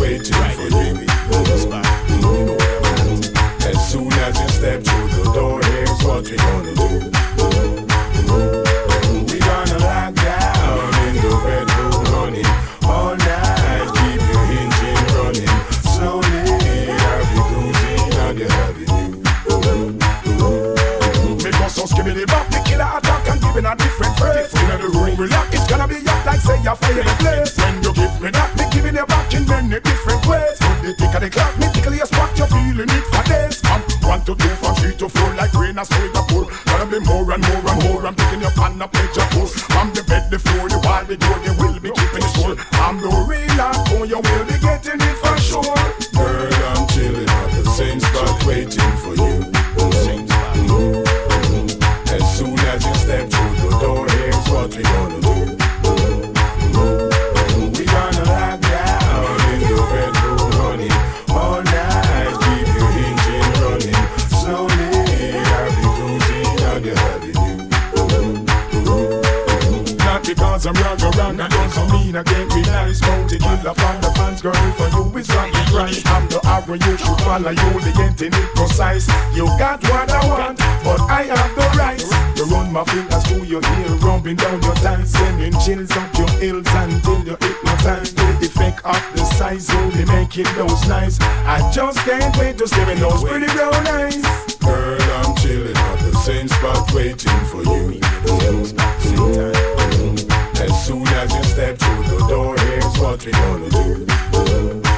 waiting for you. As soon as you step through the door, here's what we gonna do. We gonna lock down in the bedroom, honey, all night. Keep your engine running slowly. I'll be cruising on your avenue. Me go so skibbity bop, the killer attack and giving a different phrase. In the room, relax, it's gonna be like say a fire the place. The clock, me tickle your spot, you're feeling it for days. From one to two, from three to four, like rain, I say the pool. Gonna be more and more and more. I'm picking your pan, I pledge your pull. From the bed, the floor, the wall, the door, they will be keeping it full. I'm the real hardcore, you will be getting it for sure. Girl, I'm chilling at the same spot waiting for you. Mm-hmm. Mm-hmm. Mm-hmm. As soon as you step through the door, here's what we gonna do. Because I'm young around, that doesn't mean I can't be nice. Bounty killer from the fans, girl, for you is not the price. I'm the arrow, you should follow, you the getting it precise. You got what I want, but I have the rights to run my fingers through your ear, rubbing down your thighs, sending chills up your heels until you're hypnotized. The effect of the size, you'll be making those nice. I just can't wait to stare in those pretty brown eyes. Girl, I'm chilling at the same spot waiting for you. As Soon as you step through the door, here's what we gonna do.